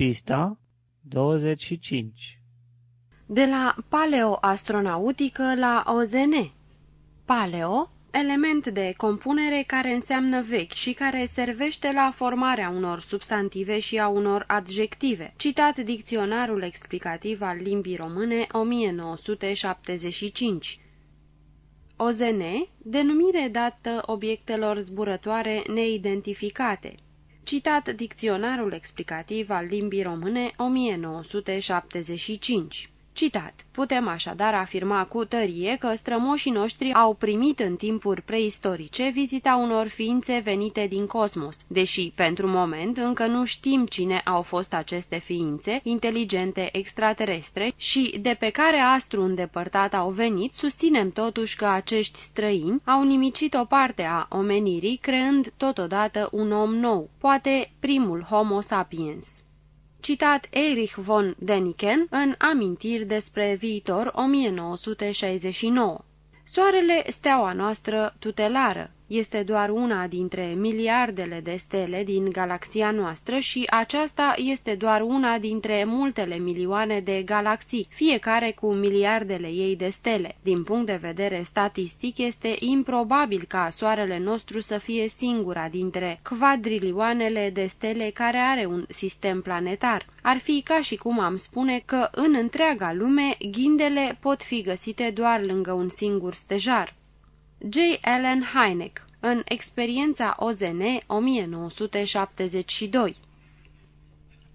Pista 25 De la paleoastronautică la OZN Paleo, element de compunere care înseamnă vechi și care servește la formarea unor substantive și a unor adjective. Citat dicționarul explicativ al limbii române 1975 OZN, denumire dată obiectelor zburătoare neidentificate. Citat dicționarul explicativ al limbii române 1975 Citat. Putem așadar afirma cu tărie că strămoșii noștri au primit în timpuri preistorice vizita unor ființe venite din cosmos, deși, pentru moment, încă nu știm cine au fost aceste ființe inteligente extraterestre și de pe care astru îndepărtat au venit, susținem totuși că acești străini au nimicit o parte a omenirii, creând totodată un om nou, poate primul Homo sapiens citat Erich von Däniken în Amintiri despre viitor 1969. Soarele, steaua noastră tutelară, este doar una dintre miliardele de stele din galaxia noastră și aceasta este doar una dintre multele milioane de galaxii, fiecare cu miliardele ei de stele. Din punct de vedere statistic, este improbabil ca Soarele nostru să fie singura dintre quadrilioanele de stele care are un sistem planetar. Ar fi ca și cum am spune că în întreaga lume ghindele pot fi găsite doar lângă un singur stejar. J. Allen Hynek, în Experiența OZN 1972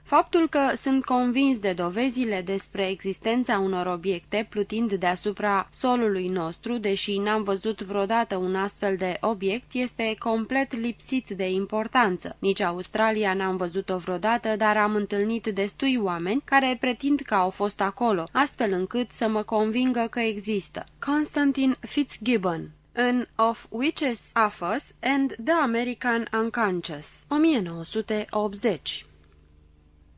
Faptul că sunt convins de dovezile despre existența unor obiecte plutind deasupra solului nostru, deși n-am văzut vreodată un astfel de obiect, este complet lipsit de importanță. Nici Australia n-am văzut-o vreodată, dar am întâlnit destui oameni care pretind că au fost acolo, astfel încât să mă convingă că există. Constantin Fitzgibbon în Of Witches of Us and the American Unconscious, 1980.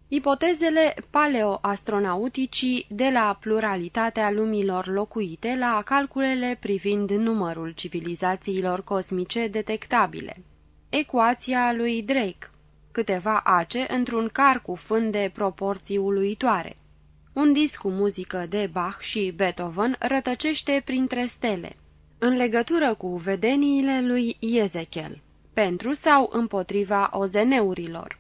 Ipotezele paleoastronauticii de la pluralitatea lumilor locuite la calculele privind numărul civilizațiilor cosmice detectabile. Ecuația lui Drake Câteva ace într-un car cu fânde proporții uluitoare. Un disc cu muzică de Bach și Beethoven rătăcește printre stele în legătură cu vedeniile lui Ezechiel, pentru sau împotriva ozeneurilor.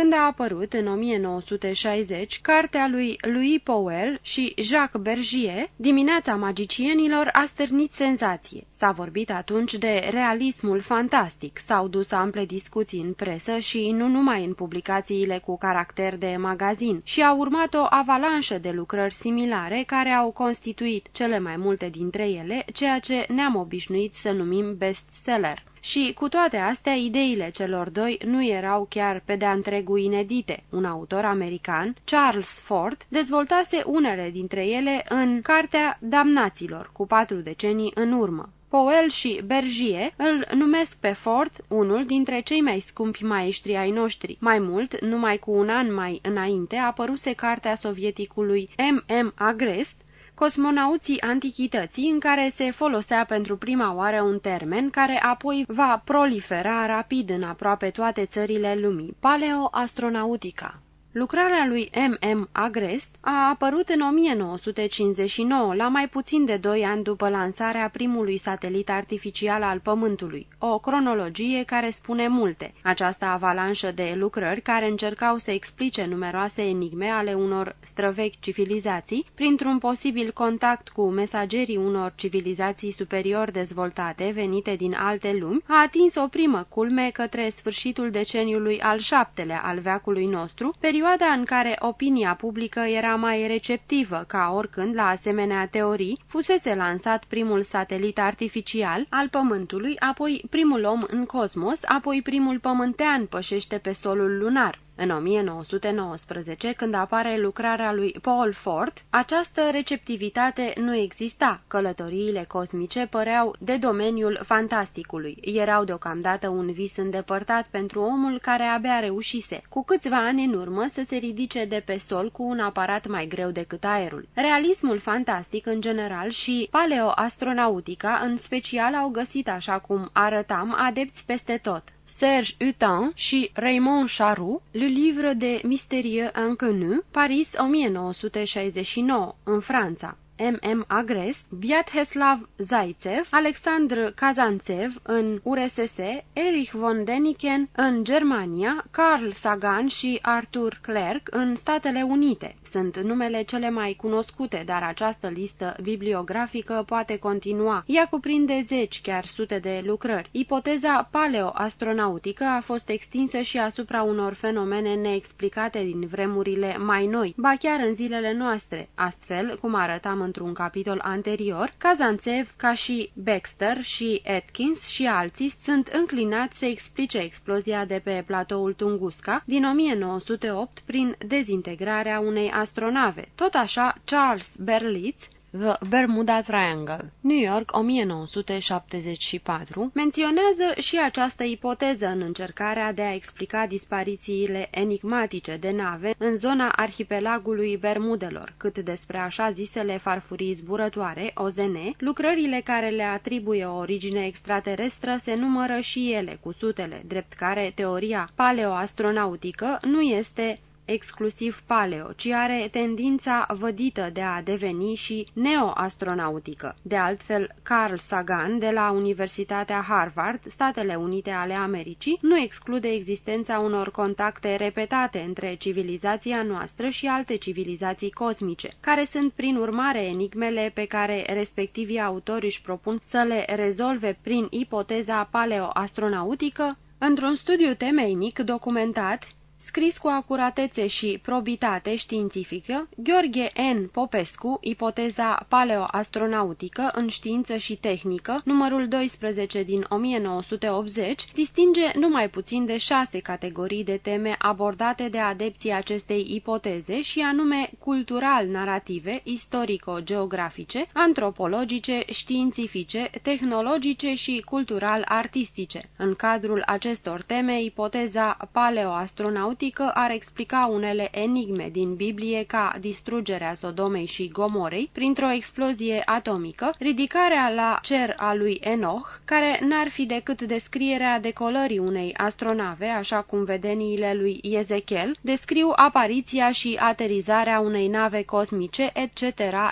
Când a apărut în 1960 cartea lui Louis Powell și Jacques Bergier, Dimineața magicienilor a stârnit senzație. S-a vorbit atunci de realismul fantastic, s-au dus ample discuții în presă și nu numai în publicațiile cu caracter de magazin, și a urmat o avalanșă de lucrări similare care au constituit cele mai multe dintre ele, ceea ce ne-am obișnuit să numim bestseller. Și cu toate astea, ideile celor doi nu erau chiar pe de-a întregul inedite. Un autor american, Charles Ford, dezvoltase unele dintre ele în Cartea Damnaților, cu patru decenii în urmă. Powell și Bergier îl numesc pe Ford unul dintre cei mai scumpi maestri ai noștri. Mai mult, numai cu un an mai înainte, apăruse cartea sovieticului M.M. Agrest, cosmonauții antichității în care se folosea pentru prima oară un termen care apoi va prolifera rapid în aproape toate țările lumii, paleoastronautica. Lucrarea lui M.M. Agrest a apărut în 1959, la mai puțin de doi ani după lansarea primului satelit artificial al Pământului, o cronologie care spune multe. Această avalanșă de lucrări care încercau să explice numeroase enigme ale unor străvechi civilizații, printr-un posibil contact cu mesagerii unor civilizații superior dezvoltate venite din alte lumi, a atins o primă culme către sfârșitul deceniului al șaptelea al veacului nostru, perioada perioada în care opinia publică era mai receptivă ca oricând la asemenea teorii, fusese lansat primul satelit artificial al Pământului, apoi primul om în cosmos, apoi primul pământean pășește pe solul lunar. În 1919, când apare lucrarea lui Paul Ford, această receptivitate nu exista. Călătoriile cosmice păreau de domeniul fantasticului. Erau deocamdată un vis îndepărtat pentru omul care abia reușise, cu câțiva ani în urmă, să se ridice de pe sol cu un aparat mai greu decât aerul. Realismul fantastic în general și paleoastronautica în special au găsit, așa cum arătam, adepți peste tot Serge Hutin și Raymond Charroux, Le Livre de Mystérieux Inconnu, Paris 1969, în Franța. M.M. Agres, Vyacheslav Zaitsev, Alexandr Kazantsev în URSS, Erich von Däniken în Germania, Carl Sagan și Arthur Clerk în Statele Unite. Sunt numele cele mai cunoscute, dar această listă bibliografică poate continua. Ea cuprinde zeci, chiar sute de lucrări. Ipoteza paleoastronautică a fost extinsă și asupra unor fenomene neexplicate din vremurile mai noi, ba chiar în zilele noastre, astfel, cum arătam într-un capitol anterior, Kazantsev, ca și Baxter și Atkins și alții, sunt înclinați să explice explozia de pe platoul Tunguska din 1908 prin dezintegrarea unei astronave. Tot așa, Charles Berlitz The Bermuda Triangle, New York 1974, menționează și această ipoteză în încercarea de a explica disparițiile enigmatice de nave în zona arhipelagului Bermudelor, cât despre așa zisele farfurii zburătoare, OZN, lucrările care le atribuie o origine extraterestră se numără și ele cu sutele, drept care teoria paleoastronautică nu este exclusiv paleo, ci are tendința vădită de a deveni și neoastronautică. De altfel, Carl Sagan, de la Universitatea Harvard, Statele Unite ale Americii, nu exclude existența unor contacte repetate între civilizația noastră și alte civilizații cosmice, care sunt prin urmare enigmele pe care respectivii autori își propun să le rezolve prin ipoteza paleoastronautică Într-un studiu temeinic documentat, Scris cu acuratețe și probitate științifică, Gheorghe N. Popescu, ipoteza paleoastronautică în știință și tehnică, numărul 12 din 1980, distinge numai puțin de șase categorii de teme abordate de adepții acestei ipoteze și anume cultural-narrative, istorico-geografice, antropologice, științifice, tehnologice și cultural-artistice. În cadrul acestor teme, ipoteza paleoastronautică nautică ar explica unele enigme din Biblie ca distrugerea Sodomei și Gomorei printr-o explozie atomică, ridicarea la cer a lui Enoch, care n-ar fi decât descrierea decolării unei astronave, așa cum vedeniile lui Ezechiel descriu apariția și aterizarea unei nave cosmice, etc.,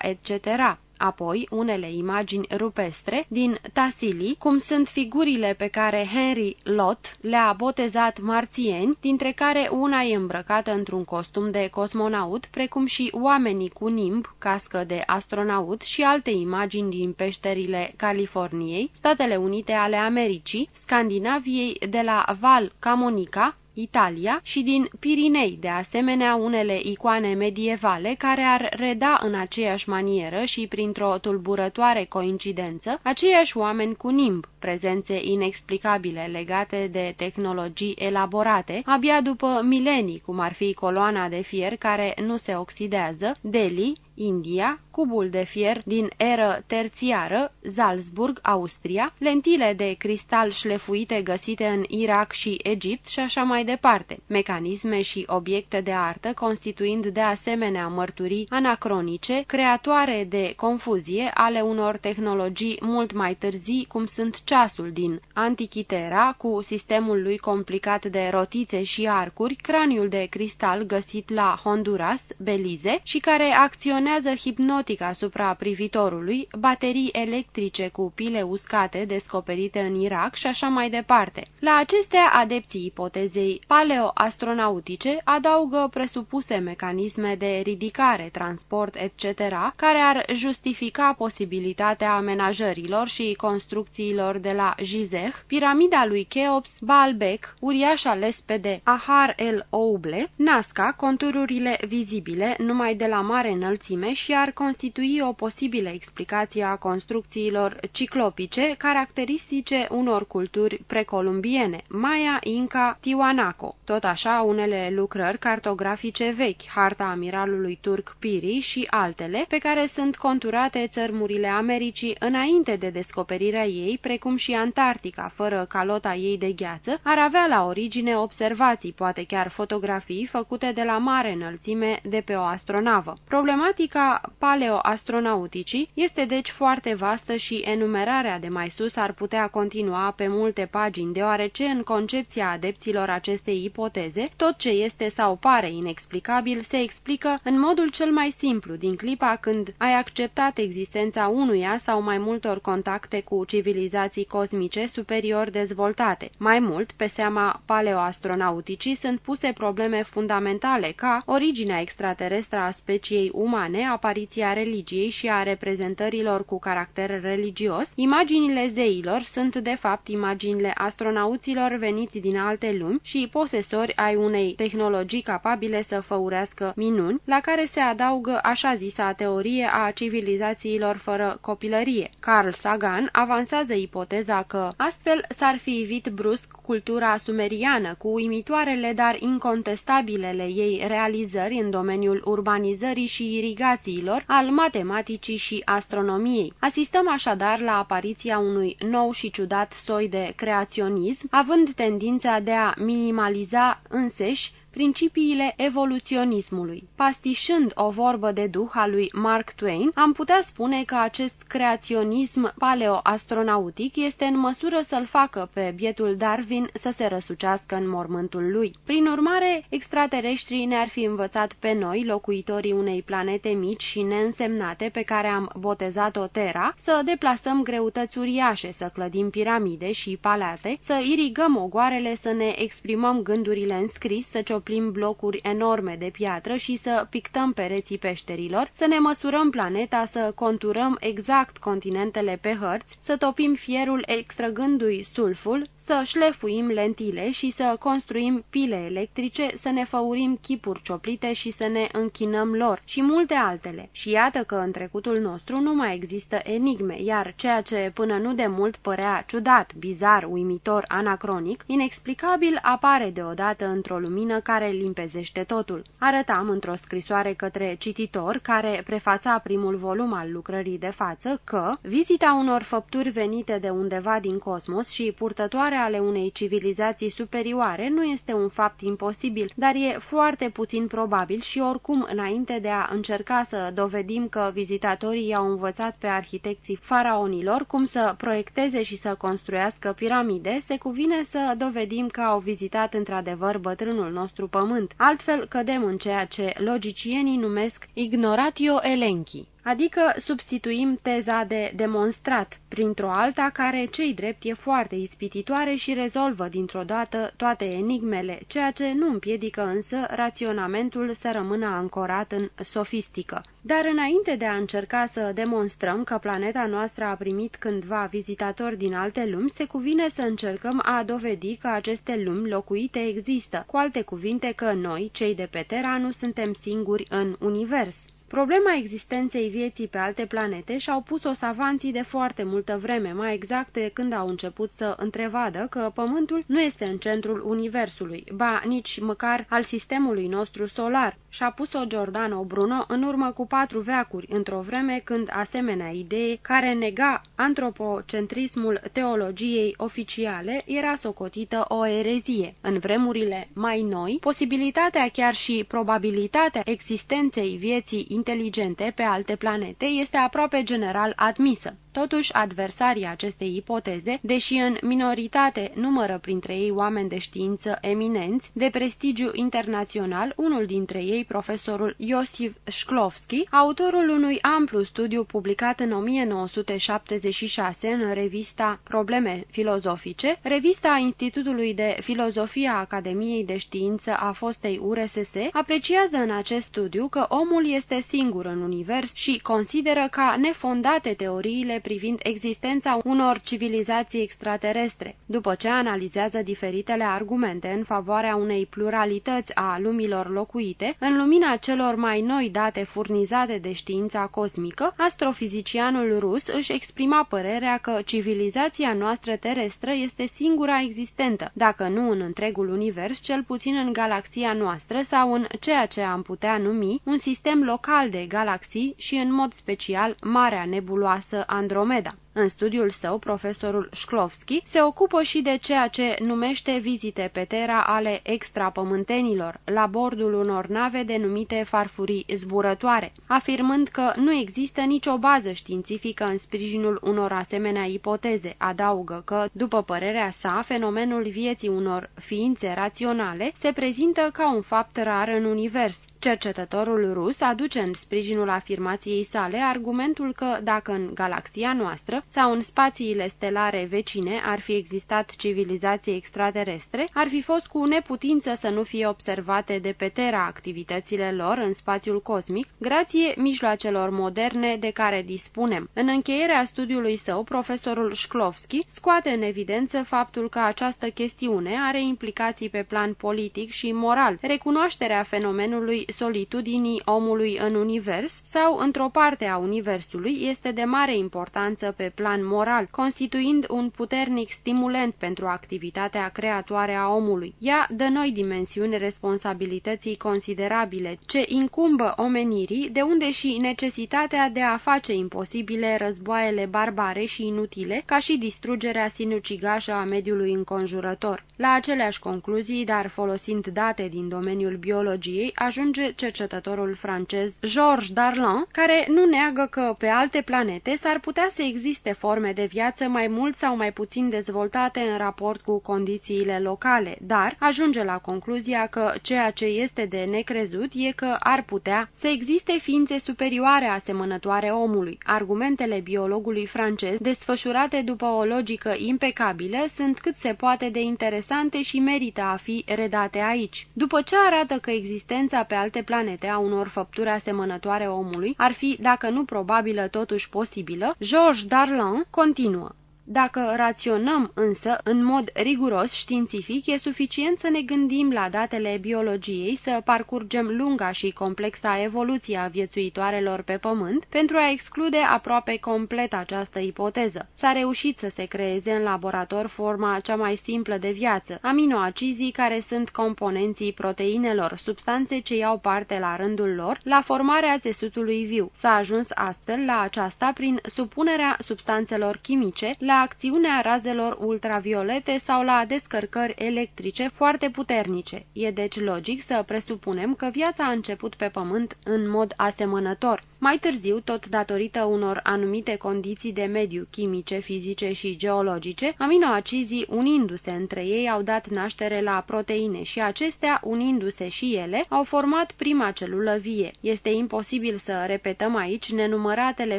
etc. Apoi, unele imagini rupestre din Tassili, cum sunt figurile pe care Henry Lott le-a botezat marțieni, dintre care una e îmbrăcată într-un costum de cosmonaut, precum și oamenii cu nimb, cască de astronaut și alte imagini din peșterile Californiei, Statele Unite ale Americii, Scandinaviei de la Val Camonica, Italia și din Pirinei, de asemenea unele icoane medievale care ar reda în aceeași manieră și printr-o tulburătoare coincidență aceiași oameni cu nimb, prezențe inexplicabile legate de tehnologii elaborate, abia după milenii, cum ar fi coloana de fier care nu se oxidează, Delhi, India, cubul de fier din eră terțiară, Salzburg, Austria, lentile de cristal șlefuite găsite în Irak și Egipt și așa mai departe, mecanisme și obiecte de artă constituind de asemenea mărturii anacronice, creatoare de confuzie ale unor tehnologii mult mai târzii, cum sunt ceasul din Antichitera, cu sistemul lui complicat de rotițe și arcuri, craniul de cristal găsit la Honduras, Belize și care acționează acționează hipnotic asupra privitorului, baterii electrice cu pile uscate descoperite în Irak și așa mai departe. La acestea, adepții ipotezei paleoastronautice adaugă presupuse mecanisme de ridicare, transport, etc., care ar justifica posibilitatea amenajărilor și construcțiilor de la Gizeh, piramida lui Cheops, Baalbek, uriașa lespede Ahar el Ouble, Nazca, contururile vizibile numai de la mare înălțime mărimea și ar constitui o posibilă explicație a construcțiilor ciclopice caracteristice unor culturi precolumbiene, Maya, Inca, Tiwanaco. Tot așa, unele lucrări cartografice vechi, harta amiralului turc Piri și altele, pe care sunt conturate țărmurile Americii înainte de descoperirea ei, precum precum și Antarctica, fără calota ei de gheață, ar avea la origine observații, poate chiar fotografii, făcute de la mare înălțime de pe o astronavă. Problematica paleoastronauticii este deci foarte vastă și enumerarea de mai sus ar putea continua pe multe pagini, deoarece în concepția adepților acestei ipoteze, tot ce este sau pare inexplicabil se explică în modul cel mai simplu, din clipa când ai acceptat existența unuia sau mai multor contacte cu civilizații cosmice superior dezvoltate. Mai mult, pe seama paleoastronauticii sunt puse probleme fundamentale ca originea extraterestră a speciei umane, apariția religiei și a reprezentărilor cu caracter religios, imaginile zeilor sunt de fapt imaginile astronauților veniți din alte lumi și posesori ai unei tehnologii capabile să făurească minuni, la care se adaugă așa zisa teorie a civilizațiilor fără copilărie. Carl Sagan avansează ipoteza că astfel s-ar fi evit brusc cultura sumeriană cu uimitoarele, dar incontestabilele ei realizări în domeniul urbanizării și irigațiilor, al matematicii și astronomiei. Asistăm așadar la apariția unui nou și ciudat soi de creaționism, având tendința de a minimaliza înseși principiile evoluționismului. Pastișând o vorbă de duh a lui Mark Twain, am putea spune că acest creaționism paleoastronautic este în măsură să-l facă pe bietul Darwin să se răsucească în mormântul lui. Prin urmare, extraterestrii ne-ar fi învățat pe noi, locuitorii unei planete mici și neînsemnate pe care am botezat-o Terra, să deplasăm greutăți uriașe, să clădim piramide și palate, să irigăm ogoarele, să ne exprimăm gândurile în scris, să cioplim cioplim blocuri enorme de piatră și să pictăm pereții peșterilor, să ne măsurăm planeta, să conturăm exact continentele pe hărți, să topim fierul extrăgându-i sulful, să șlefuim lentile și să construim pile electrice, să ne făurim chipuri cioplite și să ne închinăm lor și multe altele. Și iată că în trecutul nostru nu mai există enigme, iar ceea ce până nu de mult părea ciudat, bizar, uimitor, anacronic, inexplicabil apare deodată într-o lumină care limpezește totul. Arătam într-o scrisoare către cititor care prefața primul volum al lucrării de față că vizita unor făpturi venite de undeva din cosmos și purtătoare ale unei civilizații superioare nu este un fapt imposibil, dar e foarte puțin probabil și oricum, înainte de a încerca să dovedim că vizitatorii i-au învățat pe arhitecții faraonilor cum să proiecteze și să construiască piramide, se cuvine să dovedim că au vizitat într-adevăr bătrânul nostru pământ. Altfel cădem în ceea ce logicienii numesc ignoratio elenchi adică substituim teza de demonstrat printr-o alta care, cei drept, e foarte ispititoare și rezolvă dintr-o dată toate enigmele, ceea ce nu împiedică însă raționamentul să rămână ancorat în sofistică. Dar înainte de a încerca să demonstrăm că planeta noastră a primit cândva vizitatori din alte lumi, se cuvine să încercăm a dovedi că aceste lumi locuite există, cu alte cuvinte că noi, cei de pe Terra, nu suntem singuri în univers. Problema existenței vieții pe alte planete și-au pus-o savanții de foarte multă vreme, mai exact de când au început să întrevadă că Pământul nu este în centrul Universului, ba nici măcar al sistemului nostru solar. Și-a pus-o Giordano Bruno în urmă cu patru veacuri, într-o vreme când asemenea idee, care nega antropocentrismul teologiei oficiale, era socotită o erezie. În vremurile mai noi, posibilitatea chiar și probabilitatea existenței vieții inteligente pe alte planete este aproape general admisă. Totuși, adversarii acestei ipoteze, deși în minoritate numără printre ei oameni de știință eminenți, de prestigiu internațional, unul dintre ei, profesorul Iosif Shklovski, autorul unui amplu studiu publicat în 1976 în revista Probleme filozofice, revista Institutului de Filozofie a Academiei de Știință a fostei URSS, apreciază în acest studiu că omul este singur în univers și consideră ca nefondate teoriile privind existența unor civilizații extraterestre. După ce analizează diferitele argumente în favoarea unei pluralități a lumilor locuite, în lumina celor mai noi date furnizate de știința cosmică, astrofizicianul rus își exprima părerea că civilizația noastră terestră este singura existentă, dacă nu în întregul univers, cel puțin în galaxia noastră sau în ceea ce am putea numi un sistem local de galaxii și în mod special Marea Nebuloasă Andromeda. Andromeda. În studiul său, profesorul Shklovski se ocupă și de ceea ce numește vizite pe Terra ale extrapământenilor, la bordul unor nave denumite farfurii zburătoare, afirmând că nu există nicio bază științifică în sprijinul unor asemenea ipoteze. Adaugă că, după părerea sa, fenomenul vieții unor ființe raționale se prezintă ca un fapt rar în univers. Cercetătorul rus aduce în sprijinul afirmației sale argumentul că dacă în galaxia noastră sau în spațiile stelare vecine ar fi existat civilizații extraterestre, ar fi fost cu neputință să nu fie observate de pe Terra activitățile lor în spațiul cosmic, grație mijloacelor moderne de care dispunem. În încheierea studiului său, profesorul Shklovski scoate în evidență faptul că această chestiune are implicații pe plan politic și moral, recunoașterea fenomenului solitudinii omului în univers sau într-o parte a universului este de mare importanță pe plan moral, constituind un puternic stimulent pentru activitatea creatoare a omului. Ea dă noi dimensiuni responsabilității considerabile ce incumbă omenirii, de unde și necesitatea de a face imposibile războaiele barbare și inutile, ca și distrugerea sinucigașă a mediului înconjurător. La aceleași concluzii, dar folosind date din domeniul biologiei, ajunge cercetătorul francez Georges Darlan, care nu neagă că pe alte planete s-ar putea să existe forme de viață mai mult sau mai puțin dezvoltate în raport cu condițiile locale, dar ajunge la concluzia că ceea ce este de necrezut e că ar putea să existe ființe superioare asemănătoare omului. Argumentele biologului francez, desfășurate după o logică impecabilă, sunt cât se poate de interesante și merită a fi redate aici. După ce arată că existența pe alte planete a unor făpturi asemănătoare omului ar fi, dacă nu probabilă, totuși posibilă, Georges Darlan continuă. Dacă raționăm însă în mod riguros științific, e suficient să ne gândim la datele biologiei, să parcurgem lunga și complexa evoluție a viețuitoarelor pe Pământ pentru a exclude aproape complet această ipoteză. S-a reușit să se creeze în laborator forma cea mai simplă de viață, aminoacizii care sunt componenții proteinelor, substanțe ce iau parte la rândul lor la formarea țesutului viu. S-a ajuns astfel la aceasta prin supunerea substanțelor chimice la acțiunea razelor ultraviolete sau la descărcări electrice foarte puternice. E deci logic să presupunem că viața a început pe Pământ în mod asemănător. Mai târziu, tot datorită unor anumite condiții de mediu, chimice, fizice și geologice, aminoacizii unindu-se între ei au dat naștere la proteine și acestea, unindu-se și ele, au format prima celulă vie. Este imposibil să repetăm aici nenumăratele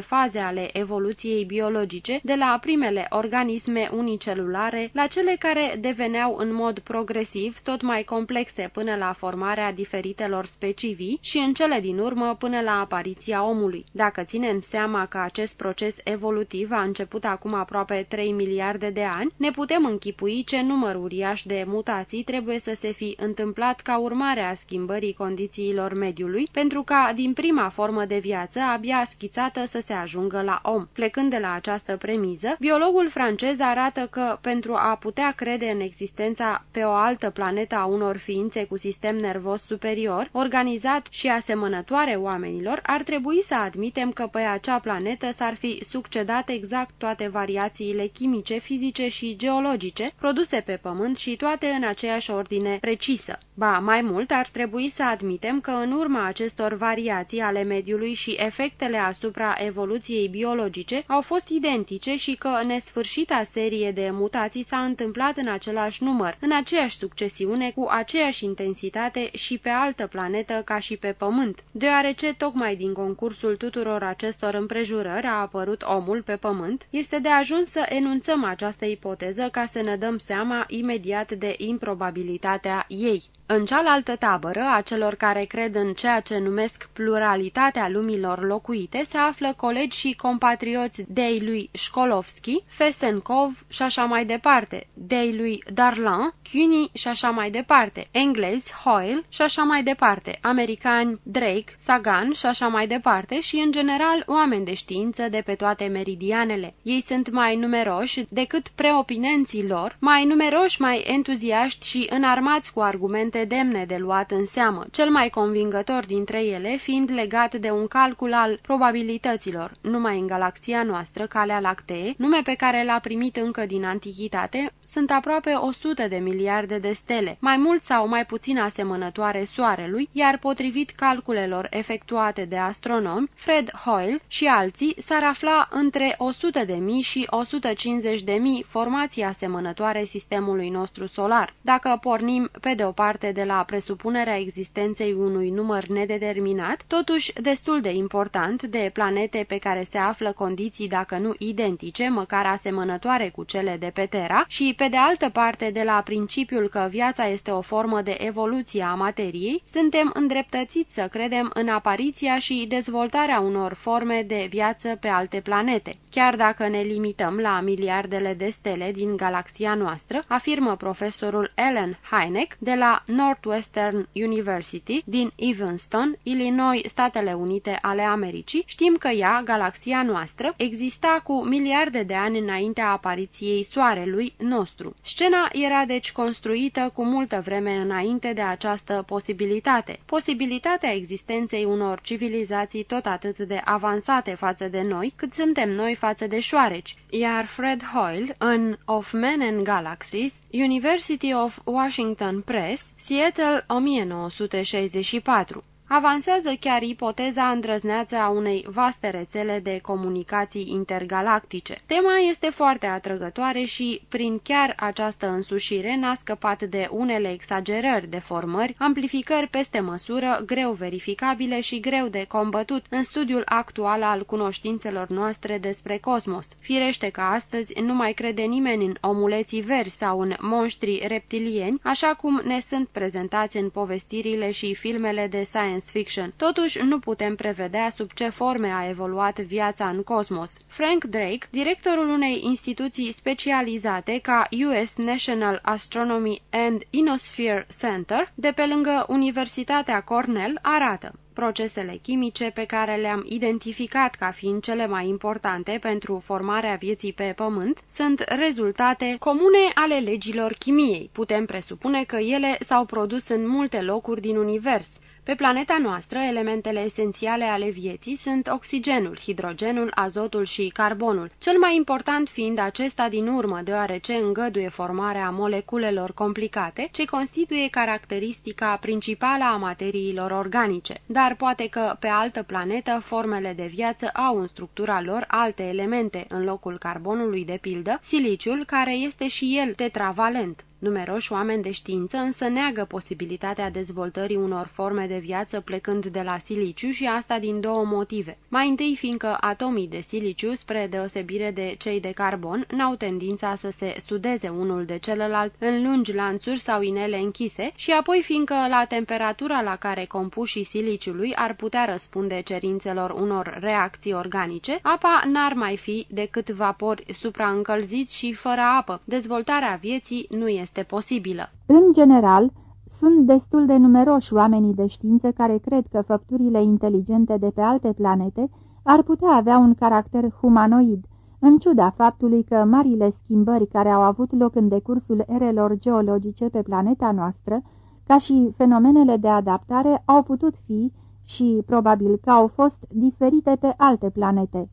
faze ale evoluției biologice, de la primele organisme unicelulare la cele care deveneau în mod progresiv tot mai complexe până la formarea diferitelor specii și în cele din urmă până la apariția omului. Dacă ținem seama că acest proces evolutiv a început acum aproape 3 miliarde de ani, ne putem închipui ce număr uriaș de mutații trebuie să se fi întâmplat ca urmare a schimbării condițiilor mediului, pentru ca din prima formă de viață abia schițată să se ajungă la om. Plecând de la această premiză, biologul francez arată că pentru a putea crede în existența pe o altă planetă a unor ființe cu sistem nervos superior, organizat și asemănătoare oamenilor, ar trebui trebui să admitem că pe acea planetă s-ar fi succedat exact toate variațiile chimice, fizice și geologice produse pe Pământ și toate în aceeași ordine precisă. Ba, mai mult, ar trebui să admitem că în urma acestor variații ale mediului și efectele asupra evoluției biologice au fost identice și că nesfârșita serie de mutații s-a întâmplat în același număr, în aceeași succesiune, cu aceeași intensitate și pe altă planetă ca și pe Pământ, deoarece tocmai din concursul tuturor acestor împrejurări a apărut omul pe Pământ, este de ajuns să enunțăm această ipoteză ca să ne dăm seama imediat de improbabilitatea ei. În cealaltă tabără, a celor care cred în ceea ce numesc pluralitatea lumilor locuite, se află colegi și compatrioți dei lui Shkolovski, Fesenkov și așa mai departe, dei lui Darlan, Cuny și așa mai departe, englezi, Hoyle și așa mai departe, americani, Drake, Sagan și așa mai departe și, în general, oameni de știință de pe toate meridianele. Ei sunt mai numeroși decât preopinenții lor, mai numeroși, mai entuziaști și înarmați cu argumente foarte demne de luat în seamă, cel mai convingător dintre ele fiind legat de un calcul al probabilităților. Numai în galaxia noastră, Calea Lactee, nume pe care l-a primit încă din antichitate, sunt aproape 100 de miliarde de stele, mai mult sau mai puțin asemănătoare Soarelui, iar potrivit calculelor efectuate de astronomi, Fred Hoyle și alții s-ar afla între 100 de mii și 150 de mii formații asemănătoare sistemului nostru solar. Dacă pornim pe de o parte de la presupunerea existenței unui număr nedeterminat, totuși destul de important de planete pe care se află condiții dacă nu identice, măcar asemănătoare cu cele de pe Terra, și pe de altă parte de la principiul că viața este o formă de evoluție a materiei, suntem îndreptățiți să credem în apariția și dezvoltarea unor forme de viață pe alte planete. Chiar dacă ne limităm la miliardele de stele din galaxia noastră, afirmă profesorul Ellen Hynek de la Northwestern University din Evanston, Illinois, Statele Unite ale Americii, știm că ea, galaxia noastră, exista cu miliarde de ani înaintea apariției Soarelui nostru. Scena era deci construită cu multă vreme înainte de această posibilitate. Posibilitatea existenței unor civilizații tot atât de avansate față de noi, cât suntem noi față de șoareci, iar Fred Hoyle, în Of Men and Galaxies, University of Washington Press, Seattle 1964. Avansează chiar ipoteza îndrăzneață a unei vaste rețele de comunicații intergalactice. Tema este foarte atrăgătoare și, prin chiar această însușire, n-a scăpat de unele exagerări, deformări, amplificări peste măsură, greu verificabile și greu de combătut în studiul actual al cunoștințelor noastre despre cosmos. Firește că astăzi nu mai crede nimeni în omuleții verzi sau în monștri reptilieni, așa cum ne sunt prezentați în povestirile și filmele de science science fiction. Totuși, nu putem prevedea sub ce forme a evoluat viața în cosmos. Frank Drake, directorul unei instituții specializate ca US National Astronomy and Inosphere Center, de pe lângă Universitatea Cornell, arată procesele chimice pe care le-am identificat ca fiind cele mai importante pentru formarea vieții pe Pământ sunt rezultate comune ale legilor chimiei. Putem presupune că ele s-au produs în multe locuri din univers, pe planeta noastră, elementele esențiale ale vieții sunt oxigenul, hidrogenul, azotul și carbonul, cel mai important fiind acesta din urmă, deoarece îngăduie formarea moleculelor complicate, ce constituie caracteristica principală a materiilor organice. Dar poate că pe altă planetă formele de viață au în structura lor alte elemente, în locul carbonului de pildă, siliciul, care este și el tetravalent. Numeroși oameni de știință însă neagă posibilitatea dezvoltării unor forme de viață plecând de la siliciu și asta din două motive. Mai întâi fiindcă atomii de siliciu, spre deosebire de cei de carbon, n-au tendința să se sudeze unul de celălalt în lungi lanțuri sau inele închise și apoi fiindcă la temperatura la care compușii siliciului ar putea răspunde cerințelor unor reacții organice, apa n-ar mai fi decât vapori supraîncălziți și fără apă. Dezvoltarea vieții nu este este posibilă. În general, sunt destul de numeroși oamenii de știință care cred că făpturile inteligente de pe alte planete ar putea avea un caracter humanoid, în ciuda faptului că marile schimbări care au avut loc în decursul erelor geologice pe planeta noastră, ca și fenomenele de adaptare, au putut fi și probabil că au fost diferite pe alte planete.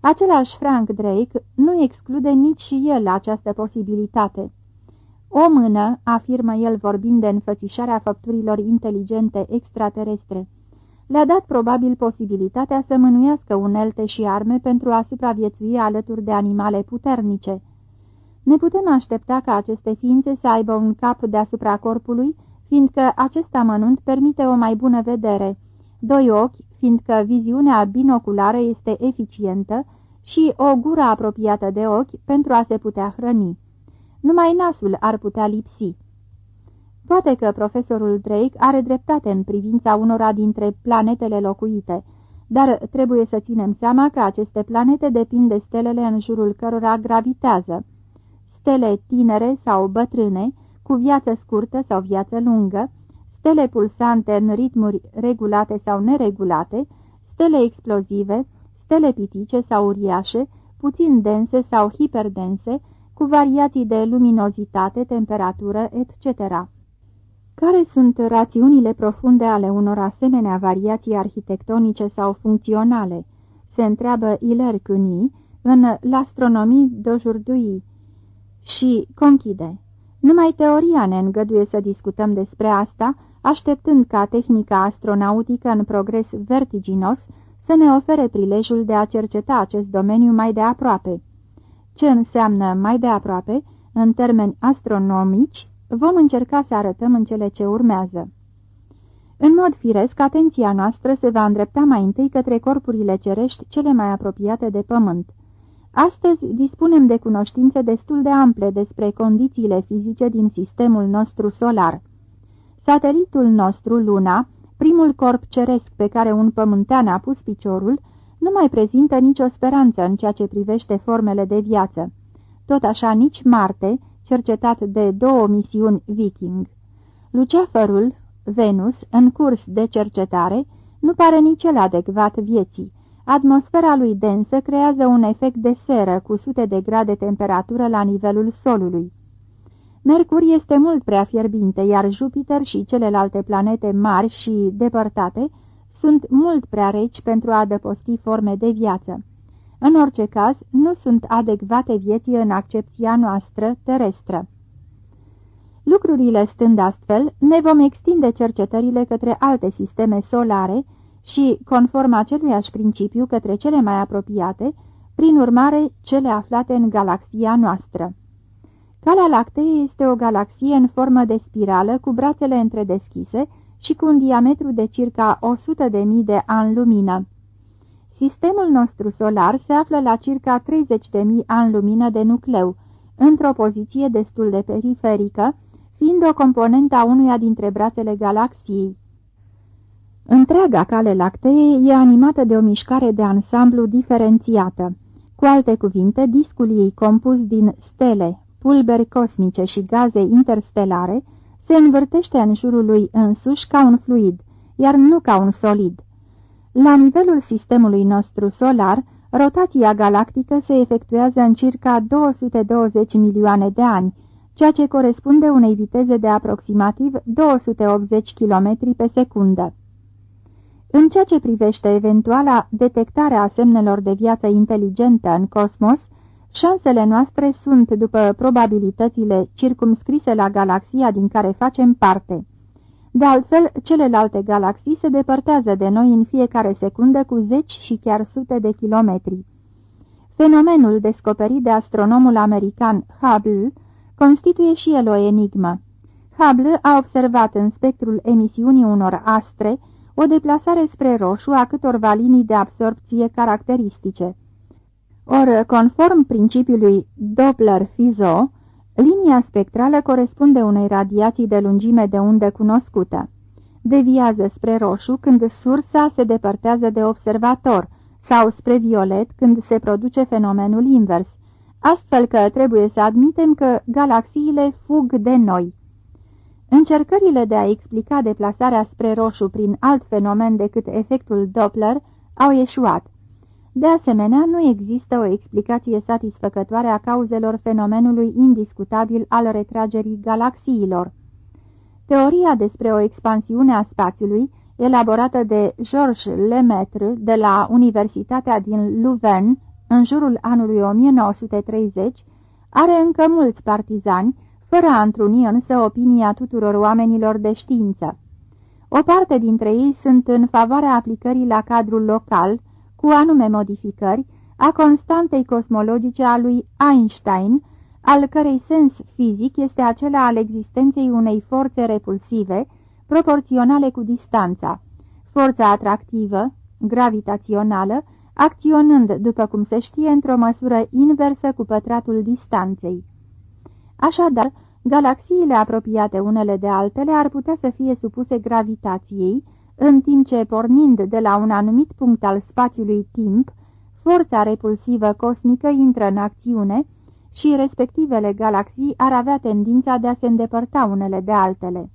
Același Frank Drake nu exclude nici și el această posibilitate. O mână, afirmă el vorbind de înfățișarea făpturilor inteligente extraterestre, le-a dat probabil posibilitatea să mânuiască unelte și arme pentru a supraviețui alături de animale puternice. Ne putem aștepta ca aceste ființe să aibă un cap deasupra corpului, fiindcă acest amănunt permite o mai bună vedere, doi ochi, fiindcă viziunea binoculară este eficientă, și o gură apropiată de ochi pentru a se putea hrăni. Numai nasul ar putea lipsi. Poate că profesorul Drake are dreptate în privința unora dintre planetele locuite, dar trebuie să ținem seama că aceste planete depind de stelele în jurul cărora gravitează. Stele tinere sau bătrâne, cu viață scurtă sau viață lungă, stele pulsante în ritmuri regulate sau neregulate, stele explozive, stele pitice sau uriașe, puțin dense sau hiperdense, cu variații de luminozitate, temperatură, etc. Care sunt rațiunile profunde ale unor asemenea variații arhitectonice sau funcționale? Se întreabă Hilaire Cuny în L'astronomie d'aujourd'hui și conchide. Numai teoria ne îngăduie să discutăm despre asta, așteptând ca tehnica astronautică în progres vertiginos să ne ofere prilejul de a cerceta acest domeniu mai de aproape. Ce înseamnă mai de aproape, în termeni astronomici, vom încerca să arătăm în cele ce urmează. În mod firesc, atenția noastră se va îndrepta mai întâi către corpurile cerești cele mai apropiate de Pământ. Astăzi dispunem de cunoștințe destul de ample despre condițiile fizice din sistemul nostru solar. Satelitul nostru, Luna, primul corp ceresc pe care un pământean a pus piciorul, nu mai prezintă nicio speranță în ceea ce privește formele de viață. Tot așa nici Marte, cercetat de două misiuni viking. Luceafărul, Venus, în curs de cercetare, nu pare nici el adecvat vieții. Atmosfera lui densă creează un efect de seră cu sute de grade temperatură la nivelul solului. Mercur este mult prea fierbinte, iar Jupiter și celelalte planete mari și depărtate sunt mult prea reci pentru a adăposti forme de viață. În orice caz, nu sunt adecvate vieții în accepția noastră terestră. Lucrurile stând astfel, ne vom extinde cercetările către alte sisteme solare și, conform aceluiași principiu, către cele mai apropiate, prin urmare cele aflate în galaxia noastră. Calea Lactee este o galaxie în formă de spirală cu brațele întredeschise și cu un diametru de circa 100.000 de, de ani lumină. Sistemul nostru solar se află la circa 30.000 ani lumină de nucleu, într-o poziție destul de periferică, fiind o componentă a unuia dintre brațele galaxiei. Întreaga cale lactee e animată de o mișcare de ansamblu diferențiată. Cu alte cuvinte, discul ei compus din stele, pulberi cosmice și gaze interstelare se învârtește în jurul lui însuși ca un fluid, iar nu ca un solid. La nivelul sistemului nostru solar, rotația galactică se efectuează în circa 220 milioane de ani, ceea ce corespunde unei viteze de aproximativ 280 km pe secundă. În ceea ce privește eventuala detectare a semnelor de viață inteligentă în cosmos, șansele noastre sunt după probabilitățile circumscrise la galaxia din care facem parte. De altfel, celelalte galaxii se depărtează de noi în fiecare secundă cu zeci și chiar sute de kilometri. Fenomenul descoperit de astronomul american Hubble constituie și el o enigmă. Hubble a observat în spectrul emisiunii unor astre o deplasare spre roșu a câtorva linii de absorpție caracteristice. Or, conform principiului Doppler-Fizeau, linia spectrală corespunde unei radiații de lungime de undă cunoscută. Deviază spre roșu când sursa se depărtează de observator sau spre violet când se produce fenomenul invers, astfel că trebuie să admitem că galaxiile fug de noi. Încercările de a explica deplasarea spre roșu prin alt fenomen decât efectul Doppler au eșuat. De asemenea, nu există o explicație satisfăcătoare a cauzelor fenomenului indiscutabil al retragerii galaxiilor. Teoria despre o expansiune a spațiului, elaborată de Georges Lemaitre de la Universitatea din Louvain în jurul anului 1930, are încă mulți partizani, fără a întruni însă opinia tuturor oamenilor de știință. O parte dintre ei sunt în favoarea aplicării la cadrul local, cu anume modificări, a constantei cosmologice a lui Einstein, al cărei sens fizic este acela al existenței unei forțe repulsive, proporționale cu distanța, forța atractivă, gravitațională, acționând, după cum se știe, într-o măsură inversă cu pătratul distanței. Așadar, galaxiile apropiate unele de altele ar putea să fie supuse gravitației, în timp ce, pornind de la un anumit punct al spațiului timp, forța repulsivă cosmică intră în acțiune și respectivele galaxii ar avea tendința de a se îndepărta unele de altele.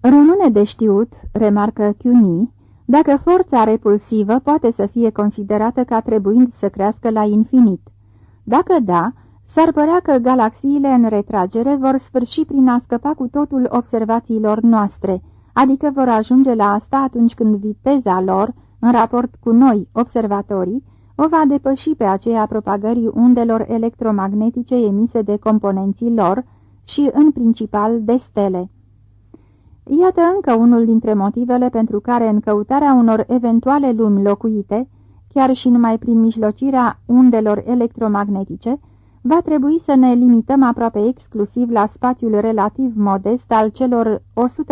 Rămâne de știut, remarcă Cuny, dacă forța repulsivă poate să fie considerată ca trebuind să crească la infinit. Dacă da, S-ar părea că galaxiile în retragere vor sfârși prin a scăpa cu totul observațiilor noastre, adică vor ajunge la asta atunci când viteza lor, în raport cu noi, observatorii, o va depăși pe aceea propagării undelor electromagnetice emise de componenții lor și, în principal, de stele. Iată încă unul dintre motivele pentru care în căutarea unor eventuale lumi locuite, chiar și numai prin mijlocirea undelor electromagnetice, va trebui să ne limităm aproape exclusiv la spațiul relativ modest al celor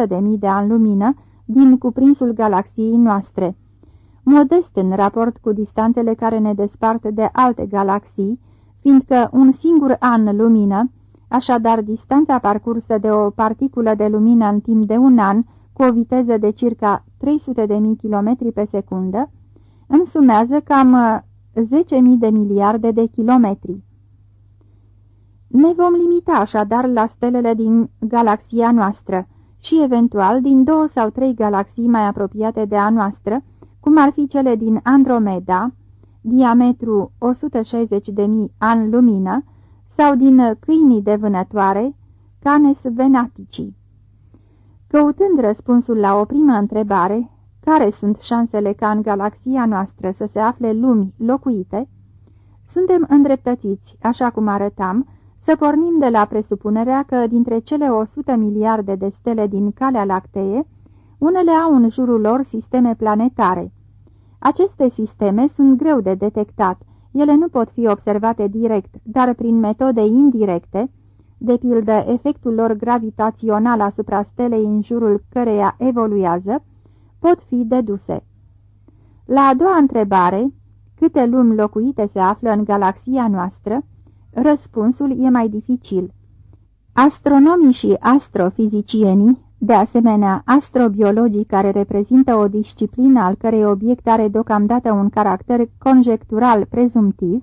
100.000 de ani lumină din cuprinsul galaxiei noastre. Modest în raport cu distanțele care ne despart de alte galaxii, fiindcă un singur an lumină, așadar distanța parcursă de o particulă de lumină în timp de un an, cu o viteză de circa 300.000 km pe secundă, însumează cam 10.000 de miliarde de kilometri. Ne vom limita așadar la stelele din galaxia noastră și eventual din două sau trei galaxii mai apropiate de a noastră, cum ar fi cele din Andromeda, diametru 160.000 ani lumină, sau din câinii de vânătoare, Canes venatici. Căutând răspunsul la o primă întrebare, care sunt șansele ca în galaxia noastră să se afle lumi locuite, suntem îndreptățiți, așa cum arătam, să pornim de la presupunerea că dintre cele 100 miliarde de stele din Calea Lactee, unele au în jurul lor sisteme planetare. Aceste sisteme sunt greu de detectat, ele nu pot fi observate direct, dar prin metode indirecte, de pildă efectul lor gravitațional asupra stelei în jurul căreia evoluează, pot fi deduse. La a doua întrebare, câte lumi locuite se află în galaxia noastră, Răspunsul e mai dificil. Astronomii și astrofizicienii, de asemenea astrobiologii care reprezintă o disciplină al cărei obiect are deocamdată un caracter conjectural prezumtiv,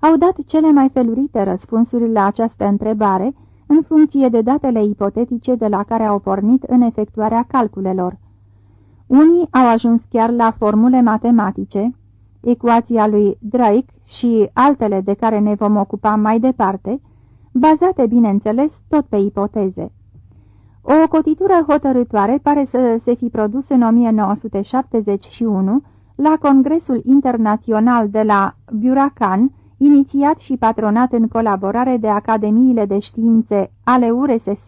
au dat cele mai felurite răspunsuri la această întrebare în funcție de datele ipotetice de la care au pornit în efectuarea calculelor. Unii au ajuns chiar la formule matematice, ecuația lui Drake și altele de care ne vom ocupa mai departe, bazate, bineînțeles, tot pe ipoteze. O cotitură hotărătoare pare să se fi produs în 1971 la Congresul Internațional de la Buracan, inițiat și patronat în colaborare de Academiile de Științe ale URSS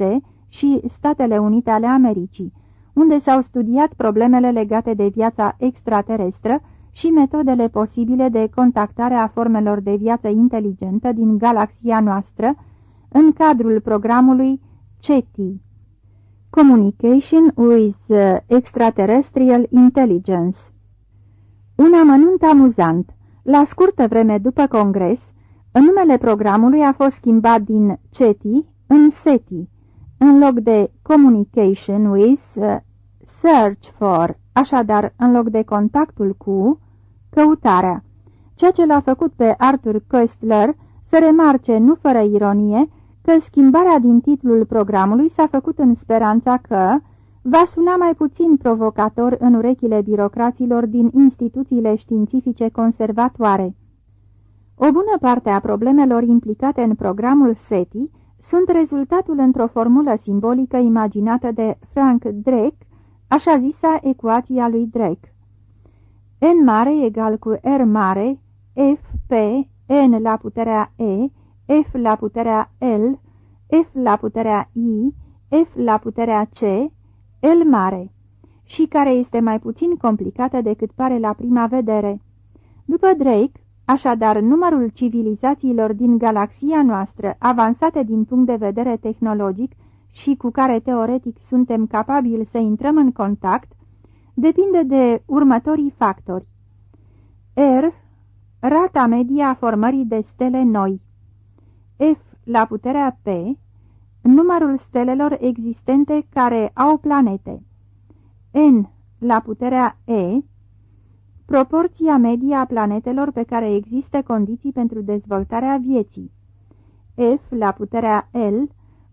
și Statele Unite ale Americii, unde s-au studiat problemele legate de viața extraterestră și metodele posibile de contactare a formelor de viață inteligentă din galaxia noastră în cadrul programului CETI. Communication with Extraterrestrial Intelligence Un amănunt amuzant. La scurtă vreme după congres, numele programului a fost schimbat din CETI în SETI, în loc de Communication with Search for Așadar, în loc de contactul cu, căutarea. Ceea ce l-a făcut pe Arthur Koestler să remarce, nu fără ironie, că schimbarea din titlul programului s-a făcut în speranța că va suna mai puțin provocator în urechile birocraților din instituțiile științifice conservatoare. O bună parte a problemelor implicate în programul SETI sunt rezultatul într-o formulă simbolică imaginată de Frank Drake așa zisa ecuația lui Drake. N mare egal cu R mare, F P, N la puterea E, F la puterea L, F la puterea I, F la puterea C, L mare, și care este mai puțin complicată decât pare la prima vedere. După Drake, așadar numărul civilizațiilor din galaxia noastră, avansate din punct de vedere tehnologic, și cu care teoretic suntem capabili să intrăm în contact, depinde de următorii factori. R. Rata medie a formării de stele noi. F la puterea P. Numărul stelelor existente care au planete. N la puterea E. Proporția medie a planetelor pe care există condiții pentru dezvoltarea vieții. F la puterea L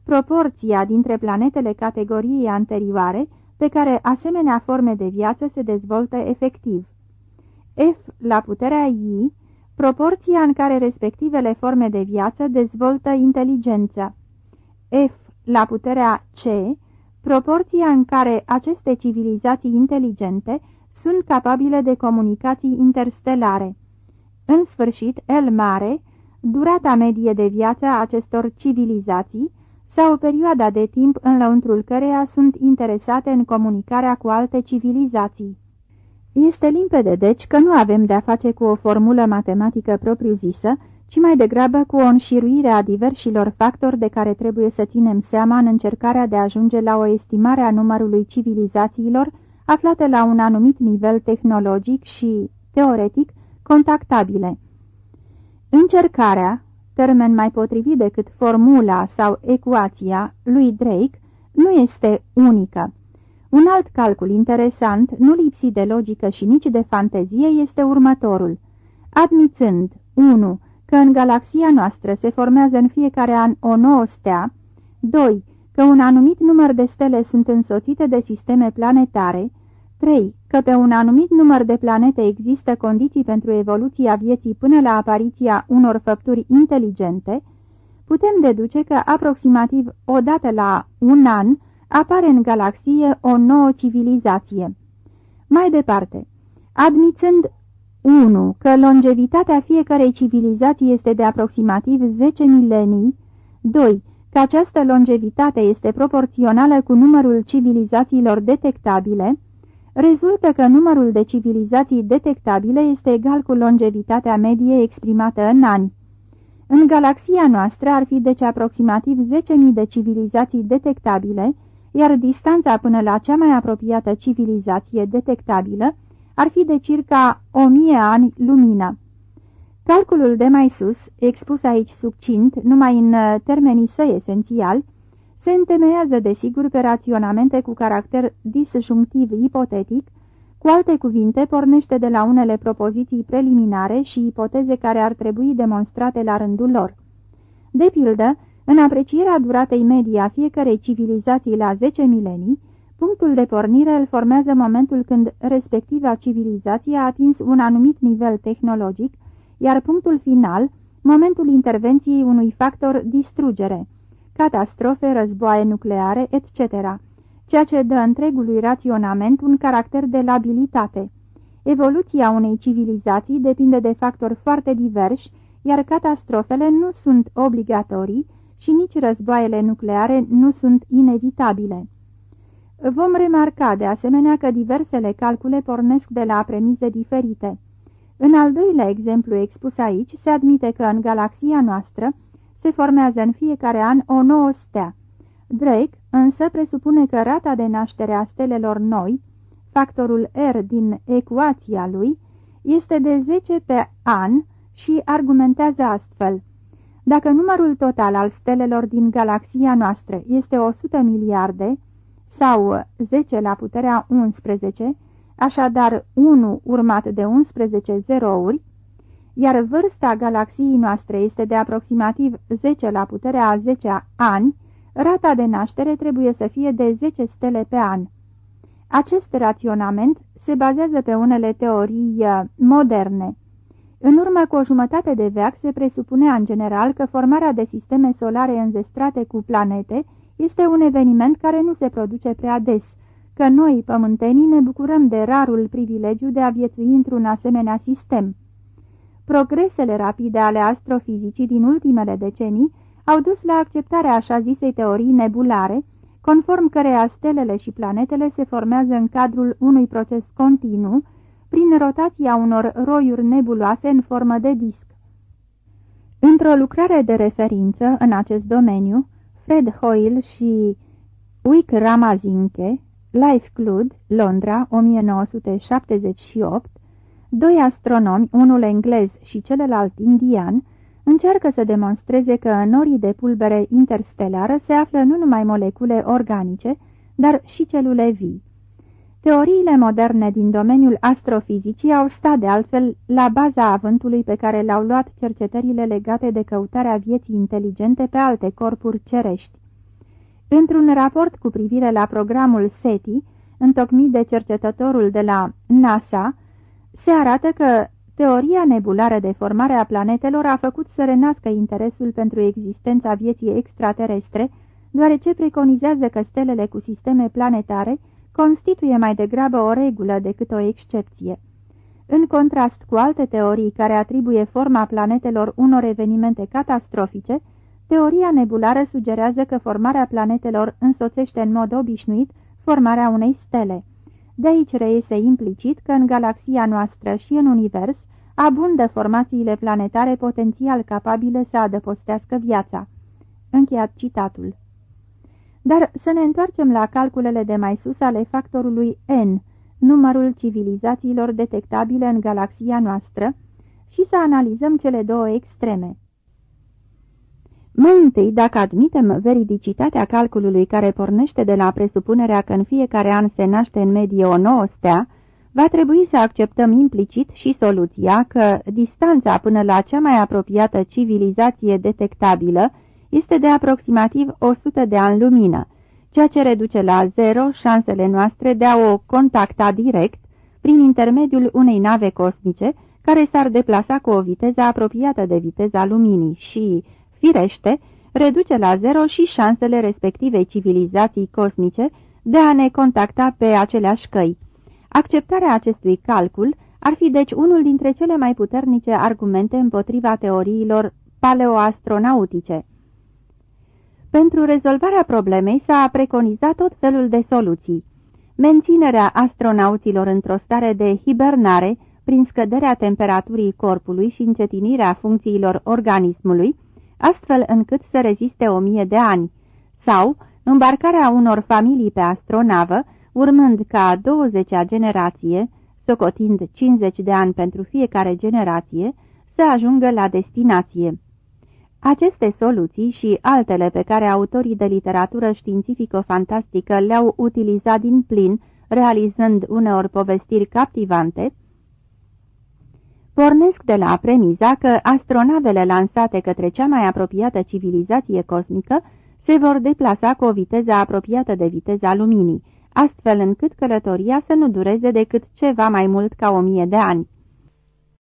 proporția dintre planetele categoriei anterioare pe care asemenea forme de viață se dezvoltă efectiv. F la puterea I, proporția în care respectivele forme de viață dezvoltă inteligență. F la puterea C, proporția în care aceste civilizații inteligente sunt capabile de comunicații interstelare. În sfârșit, L mare, durata medie de viață a acestor civilizații sau perioada de timp în lăuntrul căreia sunt interesate în comunicarea cu alte civilizații. Este limpede, deci, că nu avem de-a face cu o formulă matematică propriu-zisă, ci mai degrabă cu o înșiruire a diversilor factori de care trebuie să ținem seama în încercarea de a ajunge la o estimare a numărului civilizațiilor aflate la un anumit nivel tehnologic și, teoretic, contactabile. Încercarea, termen mai potrivit decât formula sau ecuația lui Drake, nu este unică. Un alt calcul interesant, nu lipsit de logică și nici de fantezie, este următorul. Admițând 1. că în galaxia noastră se formează în fiecare an o nouă stea, 2. că un anumit număr de stele sunt însoțite de sisteme planetare, 3. Că pe un anumit număr de planete există condiții pentru evoluția vieții până la apariția unor făpturi inteligente, putem deduce că aproximativ o dată la un an apare în galaxie o nouă civilizație. Mai departe, admițând 1. Că longevitatea fiecarei civilizații este de aproximativ 10 milenii, 2. Că această longevitate este proporțională cu numărul civilizațiilor detectabile, rezultă că numărul de civilizații detectabile este egal cu longevitatea medie exprimată în ani. În galaxia noastră ar fi deci aproximativ 10.000 de civilizații detectabile, iar distanța până la cea mai apropiată civilizație detectabilă ar fi de circa 1000 ani lumină. Calculul de mai sus, expus aici succint, numai în termenii săi esențiali, se întemeiază desigur pe raționamente cu caracter disjunctiv ipotetic, cu alte cuvinte, pornește de la unele propoziții preliminare și ipoteze care ar trebui demonstrate la rândul lor. De pildă, în aprecierea duratei medii a fiecarei civilizații la 10 milenii, punctul de pornire îl formează momentul când respectiva civilizație a atins un anumit nivel tehnologic, iar punctul final, momentul intervenției unui factor distrugere, catastrofe, războaie nucleare, etc., ceea ce dă întregului raționament un caracter de labilitate. Evoluția unei civilizații depinde de factori foarte diversi, iar catastrofele nu sunt obligatorii și nici războaiele nucleare nu sunt inevitabile. Vom remarca de asemenea că diversele calcule pornesc de la premize diferite. În al doilea exemplu expus aici, se admite că în galaxia noastră se formează în fiecare an o nouă stea. Drake însă presupune că rata de naștere a stelelor noi, factorul R din ecuația lui, este de 10 pe an și argumentează astfel. Dacă numărul total al stelelor din galaxia noastră este 100 miliarde, sau 10 la puterea 11, așadar 1 urmat de 11 zerouri, iar vârsta galaxiei noastre este de aproximativ 10 la puterea a 10 ani, rata de naștere trebuie să fie de 10 stele pe an. Acest raționament se bazează pe unele teorii uh, moderne. În urmă cu o jumătate de veac se presupunea în general că formarea de sisteme solare înzestrate cu planete este un eveniment care nu se produce prea des, că noi, pământenii, ne bucurăm de rarul privilegiu de a viețui într-un asemenea sistem. Progresele rapide ale astrofizicii din ultimele decenii au dus la acceptarea așa zisei teorii nebulare, conform căreia stelele și planetele se formează în cadrul unui proces continuu, prin rotația unor roiuri nebuloase în formă de disc. Într-o lucrare de referință în acest domeniu, Fred Hoyle și Wick Ramazinke, Life Clud, Londra, 1978, Doi astronomi, unul englez și celălalt indian, încearcă să demonstreze că în norii de pulbere interstelară se află nu numai molecule organice, dar și celule vii. Teoriile moderne din domeniul astrofizicii au stat de altfel la baza avântului pe care l-au luat cercetările legate de căutarea vieții inteligente pe alte corpuri cerești. Într-un raport cu privire la programul SETI, întocmit de cercetătorul de la NASA, se arată că Teoria nebulară de formare a planetelor a făcut să renască interesul pentru existența vieții extraterestre, deoarece preconizează că stelele cu sisteme planetare constituie mai degrabă o regulă decât o excepție. În contrast cu alte teorii care atribuie forma planetelor unor evenimente catastrofice, teoria nebulară sugerează că formarea planetelor însoțește în mod obișnuit formarea unei stele. De aici reiese implicit că în galaxia noastră și în univers abundă formațiile planetare potențial capabile să adăpostească viața. Încheiat citatul. Dar să ne întoarcem la calculele de mai sus ale factorului N, numărul civilizațiilor detectabile în galaxia noastră, și să analizăm cele două extreme. Mai întâi, dacă admitem veridicitatea calculului care pornește de la presupunerea că în fiecare an se naște în medie o nouă stea, va trebui să acceptăm implicit și soluția că distanța până la cea mai apropiată civilizație detectabilă este de aproximativ 100 de ani lumină, ceea ce reduce la zero șansele noastre de a o contacta direct prin intermediul unei nave cosmice care s-ar deplasa cu o viteză apropiată de viteza luminii și, firește, reduce la zero și șansele respectivei civilizații cosmice de a ne contacta pe aceleași căi. Acceptarea acestui calcul ar fi deci unul dintre cele mai puternice argumente împotriva teoriilor paleoastronautice. Pentru rezolvarea problemei s-a preconizat tot felul de soluții. Menținerea astronauților într-o stare de hibernare prin scăderea temperaturii corpului și încetinirea funcțiilor organismului, astfel încât să reziste o mie de ani, sau îmbarcarea unor familii pe astronavă, urmând ca a 20-a generație, socotind 50 de ani pentru fiecare generație, să ajungă la destinație. Aceste soluții și altele pe care autorii de literatură științifico-fantastică le-au utilizat din plin, realizând uneori povestiri captivante, pornesc de la premiza că astronavele lansate către cea mai apropiată civilizație cosmică se vor deplasa cu o viteză apropiată de viteza luminii, astfel încât călătoria să nu dureze decât ceva mai mult ca o mie de ani.